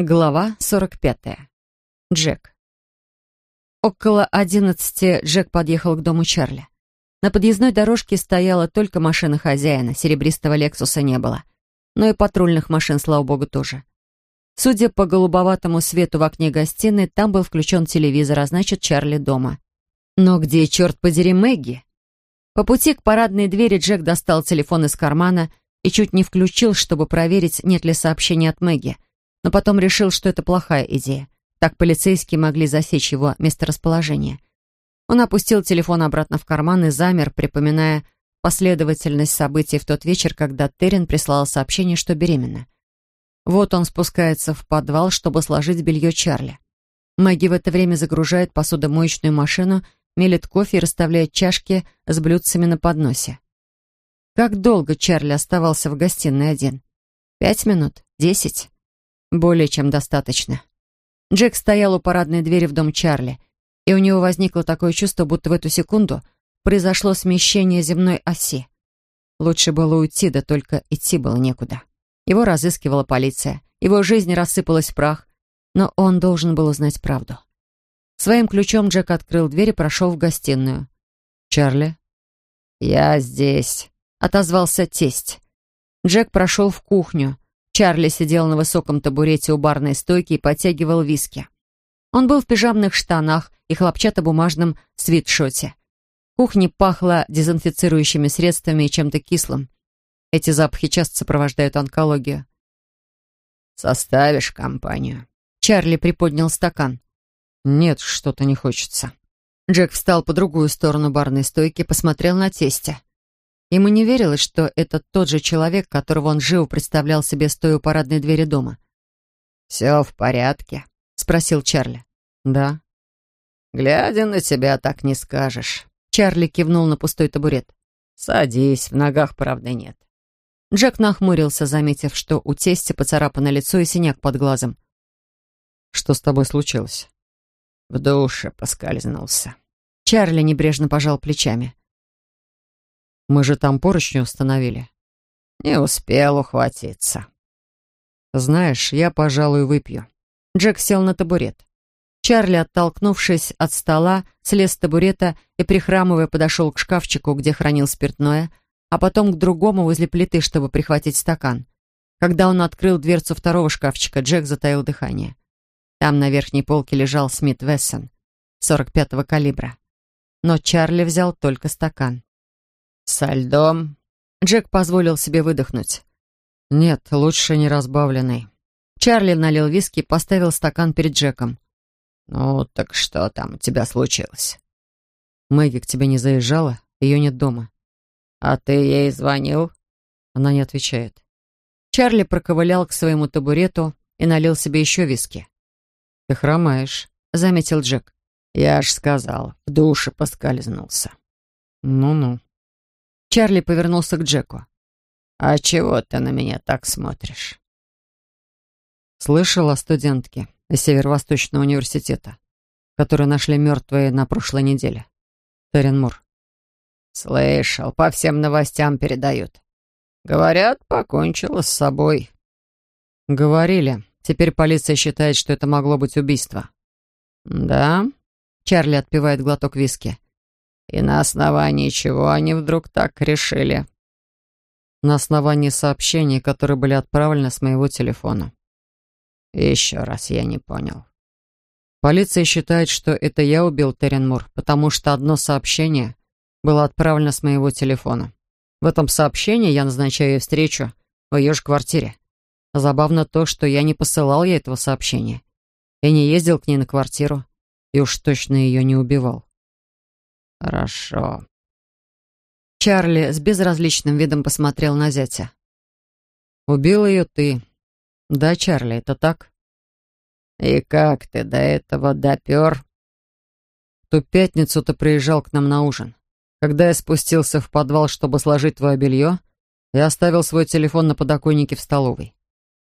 Глава 45. Джек. Около одиннадцати Джек подъехал к дому Чарли. На подъездной дорожке стояла только машина хозяина, серебристого «Лексуса» не было. Но и патрульных машин, слава богу, тоже. Судя по голубоватому свету в окне гостиной, там был включен телевизор, а значит, Чарли дома. Но где, черт подери, Мэгги? По пути к парадной двери Джек достал телефон из кармана и чуть не включил, чтобы проверить, нет ли сообщения от Мэгги — но потом решил, что это плохая идея. Так полицейские могли засечь его месторасположение. Он опустил телефон обратно в карман и замер, припоминая последовательность событий в тот вечер, когда Террин прислала сообщение, что беременна. Вот он спускается в подвал, чтобы сложить белье Чарли. Мэгги в это время загружает посудомоечную машину, мелит кофе и расставляет чашки с блюдцами на подносе. Как долго Чарли оставался в гостиной один? Пять минут? Десять? Более чем достаточно. Джек стоял у парадной двери в дом Чарли, и у него возникло такое чувство, будто в эту секунду произошло смещение земной оси. Лучше было уйти, да только идти было некуда. Его разыскивала полиция, его жизнь рассыпалась в прах, но он должен был узнать правду. Своим ключом Джек открыл дверь и прошел в гостиную. «Чарли?» «Я здесь», — отозвался тесть. Джек прошел в кухню, Чарли сидел на высоком табурете у барной стойки и подтягивал виски. Он был в пижамных штанах и хлопчатобумажном свитшоте. В кухне пахло дезинфицирующими средствами и чем-то кислым. Эти запахи часто сопровождают онкологию. «Составишь компанию?» Чарли приподнял стакан. «Нет, что-то не хочется». Джек встал по другую сторону барной стойки и посмотрел на тестя. Ему не верилось, что это тот же человек, которого он живо представлял себе, стоя у парадной двери дома. «Все в порядке?» — спросил Чарли. «Да». «Глядя на тебя, так не скажешь». Чарли кивнул на пустой табурет. «Садись, в ногах правды нет». Джек нахмурился, заметив, что у тестя поцарапано лицо и синяк под глазом. «Что с тобой случилось?» «В душе поскользнулся». Чарли небрежно пожал плечами. Мы же там поручни установили. Не успел ухватиться. Знаешь, я, пожалуй, выпью. Джек сел на табурет. Чарли, оттолкнувшись от стола, слез с табурета и, прихрамывая, подошел к шкафчику, где хранил спиртное, а потом к другому возле плиты, чтобы прихватить стакан. Когда он открыл дверцу второго шкафчика, Джек затаил дыхание. Там на верхней полке лежал Смит Вессон 45-го калибра. Но Чарли взял только стакан. «Со льдом?» Джек позволил себе выдохнуть. «Нет, лучше не разбавленный». Чарли налил виски и поставил стакан перед Джеком. «Ну, так что там у тебя случилось?» «Мэгги к тебе не заезжала? Ее нет дома». «А ты ей звонил?» Она не отвечает. Чарли проковылял к своему табурету и налил себе еще виски. «Ты хромаешь», — заметил Джек. «Я ж сказал, в душе поскользнулся». «Ну-ну». Чарли повернулся к Джеку. «А чего ты на меня так смотришь?» Слышал о студентке из Северо-Восточного университета, которую нашли мертвой на прошлой неделе. Терен Мур. «Слышал, по всем новостям передают. Говорят, покончила с собой». «Говорили. Теперь полиция считает, что это могло быть убийство». «Да?» Чарли отпивает глоток виски. И на основании чего они вдруг так решили? На основании сообщений, которые были отправлены с моего телефона. Еще раз я не понял. Полиция считает, что это я убил Теренмур, потому что одно сообщение было отправлено с моего телефона. В этом сообщении я назначаю ей встречу в ее же квартире. Забавно то, что я не посылал ей этого сообщения. Я не ездил к ней на квартиру и уж точно ее не убивал. «Хорошо». Чарли с безразличным видом посмотрел на зятя. «Убил ее ты. Да, Чарли, это так?» «И как ты до этого допер?» Ту пятницу ты приезжал к нам на ужин. Когда я спустился в подвал, чтобы сложить твое белье, я оставил свой телефон на подоконнике в столовой.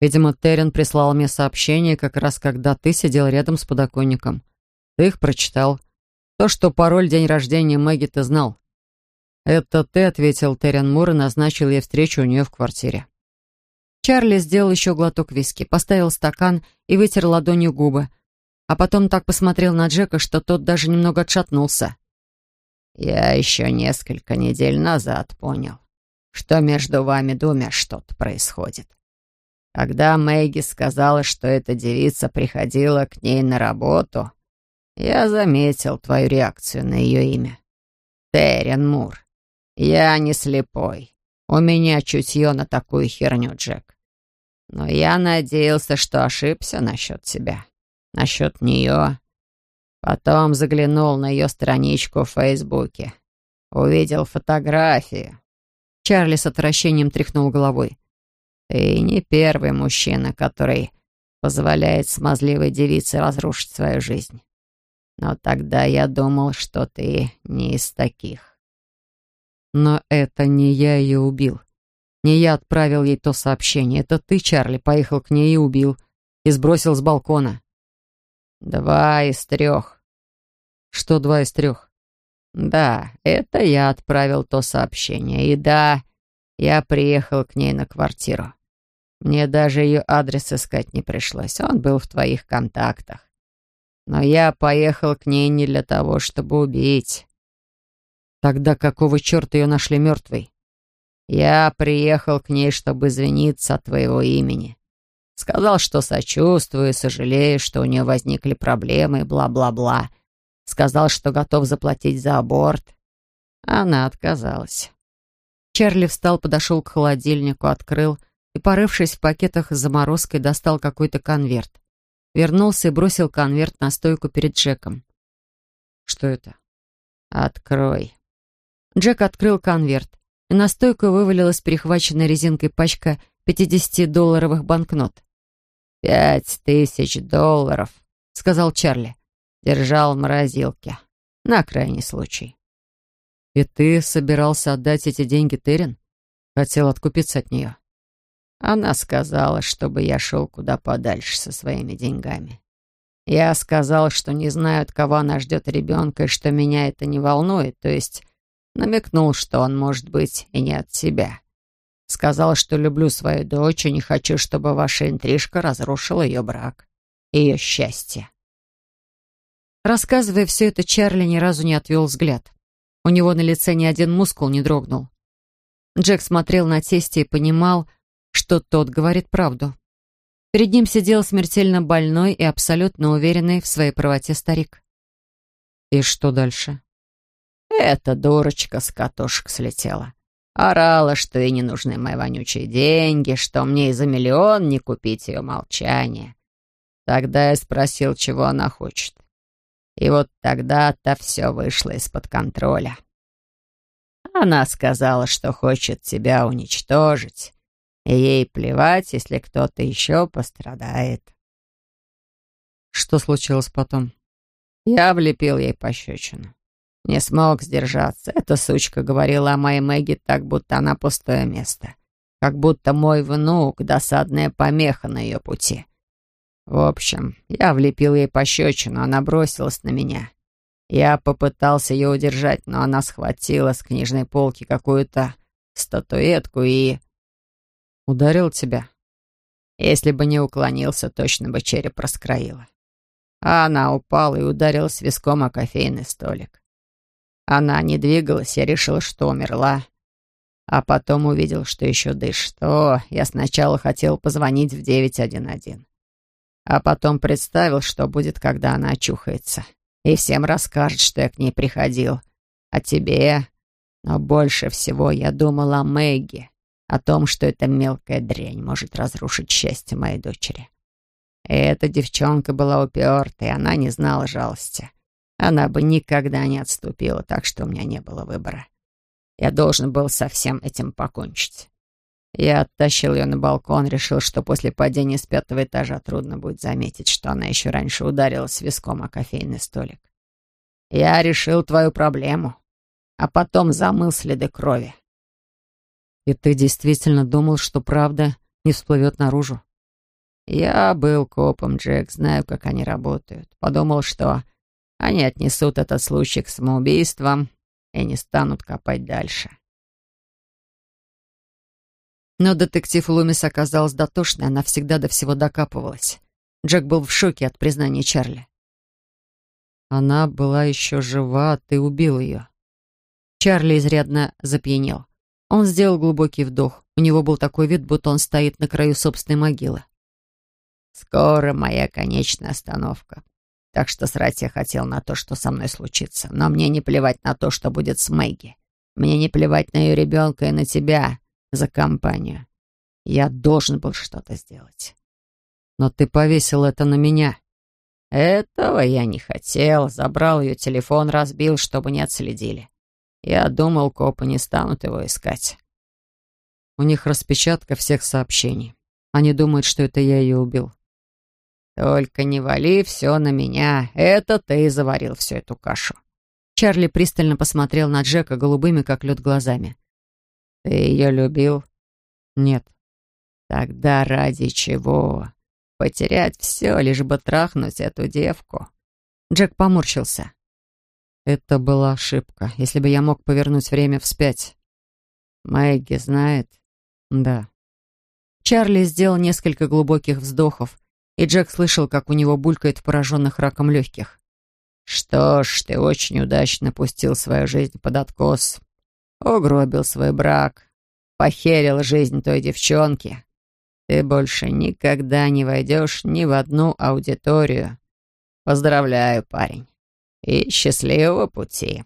Видимо, Террен прислал мне сообщение, как раз когда ты сидел рядом с подоконником. Ты их прочитал. То, что пароль день рождения Мэгги ты знал. Это ты ответил Террен Мур и назначил ей встречу у нее в квартире. Чарли сделал еще глоток виски, поставил стакан и вытер ладонью губы, а потом так посмотрел на Джека, что тот даже немного отшатнулся. «Я еще несколько недель назад понял, что между вами двумя что-то происходит. Когда Мэгги сказала, что эта девица приходила к ней на работу, я заметил твою реакцию на ее имя. Террен Мур. Я не слепой. У меня чутье на такую херню, Джек. Но я надеялся, что ошибся насчет тебя, насчет нее. Потом заглянул на ее страничку в Фейсбуке. Увидел фотографию. Чарли с отвращением тряхнул головой. Ты не первый мужчина, который позволяет смазливой девице разрушить свою жизнь. Но тогда я думал, что ты не из таких. Но это не я ее убил. Не я отправил ей то сообщение. Это ты, Чарли, поехал к ней и убил. И сбросил с балкона. Два из трех. Что два из трех? Да, это я отправил то сообщение. И да, я приехал к ней на квартиру. Мне даже ее адрес искать не пришлось. Он был в твоих контактах. Но я поехал к ней не для того, чтобы убить. Тогда какого черта ее нашли мертвой? Я приехал к ней, чтобы извиниться от твоего имени. Сказал, что сочувствую, сожалею, что у нее возникли проблемы, бла-бла-бла. Сказал, что готов заплатить за аборт. Она отказалась. Чарли встал, подошел к холодильнику, открыл и, порывшись в пакетах с заморозкой, достал какой-то конверт. Вернулся и бросил конверт на стойку перед Джеком. «Что это?» «Открой», Джек открыл конверт, и на стойку вывалилась перехваченная резинкой пачка 50-долларовых банкнот. «Пять тысяч долларов», — сказал Чарли. Держал в морозилке. На крайний случай. «И ты собирался отдать эти деньги Терен? Хотел откупиться от нее?» Она сказала, чтобы я шел куда подальше со своими деньгами. Я сказал, что не знаю, от кого она ждет ребенка, и что меня это не волнует, то есть Намекнул, что он может быть и не от себя. Сказал, что люблю свою дочь и не хочу, чтобы ваша интрижка разрушила ее брак, ее счастье. Рассказывая все это, Чарли ни разу не отвел взгляд. У него на лице ни один мускул не дрогнул. Джек смотрел на тестя и понимал, что тот говорит правду. Перед ним сидел смертельно больной и абсолютно уверенный в своей правоте старик. И что дальше? Эта дурочка с катушек слетела. Орала, что ей не нужны мои вонючие деньги, что мне и за миллион не купить ее молчание. Тогда я спросил, чего она хочет. И вот тогда-то все вышло из-под контроля. Она сказала, что хочет тебя уничтожить, и ей плевать, если кто-то еще пострадает. Что случилось потом? Я влепил ей пощечину. Не смог сдержаться. Эта сучка говорила о моей Мэгги так, будто она пустое место. Как будто мой внук — досадная помеха на ее пути. В общем, я влепил ей пощечину, она бросилась на меня. Я попытался ее удержать, но она схватила с книжной полки какую-то статуэтку и... Ударил тебя? Если бы не уклонился, точно бы череп раскроила. А она упала и ударилась виском о кофейный столик. Она не двигалась, я решил, что умерла. А потом увидел, что еще дышит. О, я сначала хотел позвонить в 911. А потом представил, что будет, когда она очухается. И всем расскажет, что я к ней приходил. А тебе... Но больше всего я думал о Мэгги. О том, что эта мелкая дрянь может разрушить счастье моей дочери. Эта девчонка была упертой, она не знала жалости. Она бы никогда не отступила, так что у меня не было выбора. Я должен был со всем этим покончить. Я оттащил ее на балкон, решил, что после падения с пятого этажа трудно будет заметить, что она еще раньше ударилась виском о кофейный столик. Я решил твою проблему, а потом замыл следы крови. И ты действительно думал, что правда не всплывет наружу? Я был копом, Джек, знаю, как они работают. Подумал, что они отнесут этот случай к самоубийствам и не станут копать дальше. Но детектив Лумис оказалась дотошной, она всегда до всего докапывалась. Джек был в шоке от признания Чарли. «Она была еще жива, а ты убил ее». Чарли изрядно запьянел. Он сделал глубокий вдох. У него был такой вид, будто он стоит на краю собственной могилы. «Скоро моя конечная остановка. Так что срать я хотел на то, что со мной случится. Но мне не плевать на то, что будет с Мэгги. Мне не плевать на ее ребенка и на тебя за компанию. Я должен был что-то сделать. Но ты повесил это на меня. Этого я не хотел. Забрал ее телефон, разбил, чтобы не отследили. Я думал, копы не станут его искать. У них распечатка всех сообщений. Они думают, что это я ее убил. Только не вали все на меня. Это ты заварил всю эту кашу. Чарли пристально посмотрел на Джека голубыми, как лед, глазами. «Ты ее любил?» «Нет». «Тогда ради чего? Потерять все, лишь бы трахнуть эту девку?» Джек поморщился. «Это была ошибка. Если бы я мог повернуть время вспять». «Мэгги знает?» «Да». Чарли сделал несколько глубоких вздохов, и Джек слышал, как у него булькает в пораженных раком легких. «Что ж, ты очень удачно пустил свою жизнь под откос угробил свой брак, похерил жизнь той девчонки. Ты больше никогда не войдешь ни в одну аудиторию. Поздравляю, парень. И счастливого пути.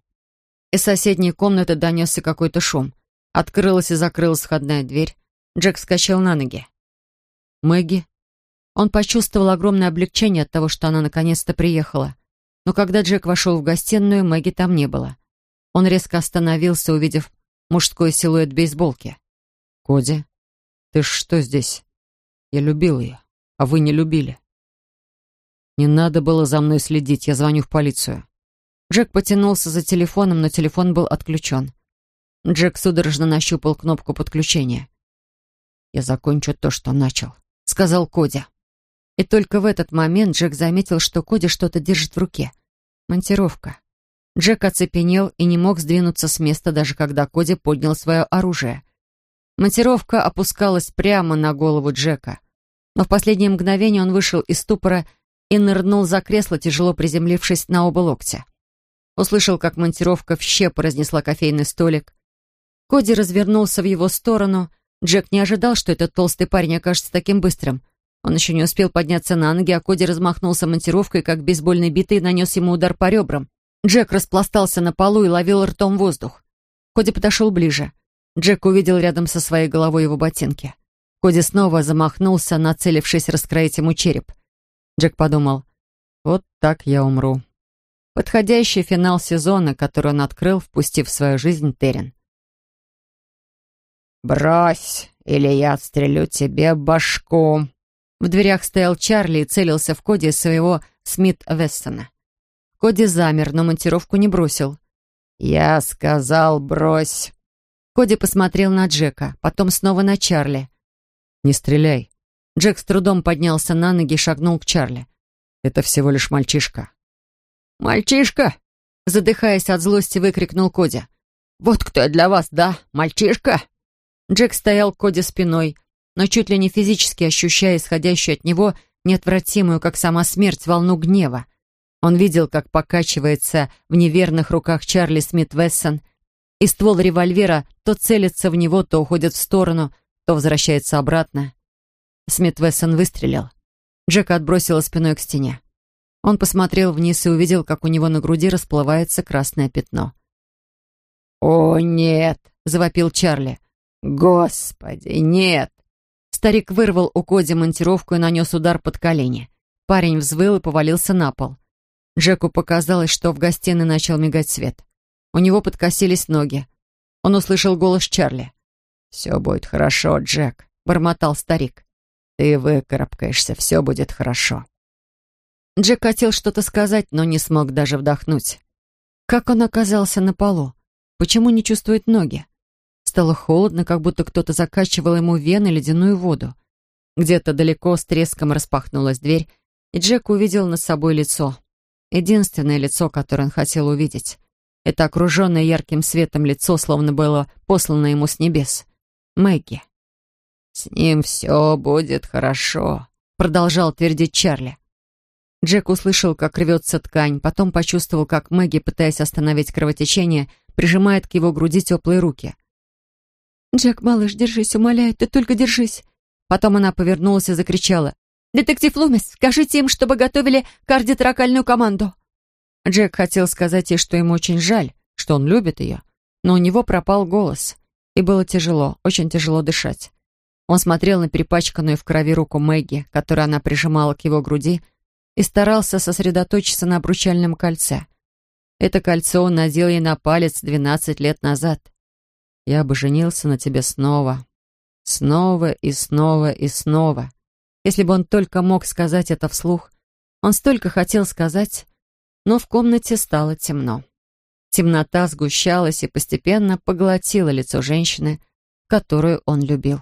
Из соседней комнаты донесся какой-то шум. Открылась и закрылась входная дверь. Джек вскочил на ноги. Мэгги. Он почувствовал огромное облегчение от того, что она наконец-то приехала. Но когда Джек вошел в гостиную, Мэгги там не было. Он резко остановился, увидев мужской силуэт бейсболки. «Коди, ты что здесь? Я любил ее, а вы не любили». «Не надо было за мной следить, я звоню в полицию». Джек потянулся за телефоном, но телефон был отключен. Джек судорожно нащупал кнопку подключения. «Я закончу то, что начал», — сказал Коди. И только в этот момент Джек заметил, что Коди что-то держит в руке. Монтировка. Джек оцепенел и не мог сдвинуться с места, даже когда Коди поднял свое оружие. Монтировка опускалась прямо на голову Джека. Но в последнее мгновение он вышел из ступора и нырнул за кресло, тяжело приземлившись на оба локтя. Услышал, как монтировка в щепы разнесла кофейный столик. Коди развернулся в его сторону. Джек не ожидал, что этот толстый парень окажется таким быстрым. Он еще не успел подняться на ноги, а Коди размахнулся монтировкой, как бейсбольной битой, нанес ему удар по ребрам. Джек распластался на полу и ловил ртом воздух. Коди подошел ближе. Джек увидел рядом со своей головой его ботинки. Коди снова замахнулся, нацелившись раскроить ему череп. Джек подумал, вот так я умру. Подходящий финал сезона, который он открыл, впустив в свою жизнь Терен. «Брось, или я отстрелю тебе башку!» В дверях стоял Чарли и целился в Коди своего Смит-Вессона. Коди замер, но монтировку не бросил. «Я сказал, брось!» Коди посмотрел на Джека, потом снова на Чарли. «Не стреляй!» Джек с трудом поднялся на ноги и шагнул к Чарли. «Это всего лишь мальчишка». «Мальчишка!» Задыхаясь от злости, выкрикнул Коди. «Вот кто я для вас, да, мальчишка?» Джек стоял к Коди спиной, но чуть ли не физически ощущая исходящую от него неотвратимую, как сама смерть, волну гнева. Он видел, как покачивается в неверных руках Чарли Смит Вессон, и ствол револьвера то целится в него, то уходит в сторону, то возвращается обратно. Смит Вессон выстрелил. Джека отбросила спиной к стене. Он посмотрел вниз и увидел, как у него на груди расплывается красное пятно. «О, нет!» — завопил Чарли. «Господи, нет!» Старик вырвал у Коди монтировку и нанес удар под колени. Парень взвыл и повалился на пол. Джеку показалось, что в гостиной начал мигать свет. У него подкосились ноги. Он услышал голос Чарли. «Все будет хорошо, Джек», — бормотал старик. «Ты выкарабкаешься, все будет хорошо». Джек хотел что-то сказать, но не смог даже вдохнуть. Как он оказался на полу? Почему не чувствует ноги? Стало холодно, как будто кто-то закачивал ему вены ледяную воду. Где-то далеко с треском распахнулась дверь, и Джек увидел над собой лицо. Единственное лицо, которое он хотел увидеть. Это окруженное ярким светом лицо, словно было послано ему с небес. Мэгги. «С ним все будет хорошо», — продолжал твердить Чарли. Джек услышал, как рвется ткань, потом почувствовал, как Мэгги, пытаясь остановить кровотечение, прижимает к его груди теплые руки. «Джек, малыш, держись, умоляю, ты только держись!» Потом она повернулась и закричала. «Детектив Лумис, скажите им, чтобы готовили кардиоторакальную команду!» Джек хотел сказать ей, что ему очень жаль, что он любит ее, но у него пропал голос, и было тяжело, очень тяжело дышать. Он смотрел на перепачканную в крови руку Мэгги, которую она прижимала к его груди, и старался сосредоточиться на обручальном кольце. Это кольцо он надел ей на палец двенадцать лет назад. «Я бы женился на тебе снова, снова и снова и снова». Если бы он только мог сказать это вслух. Он столько хотел сказать, но в комнате стало темно. Темнота сгущалась и постепенно поглотила лицо женщины, которую он любил.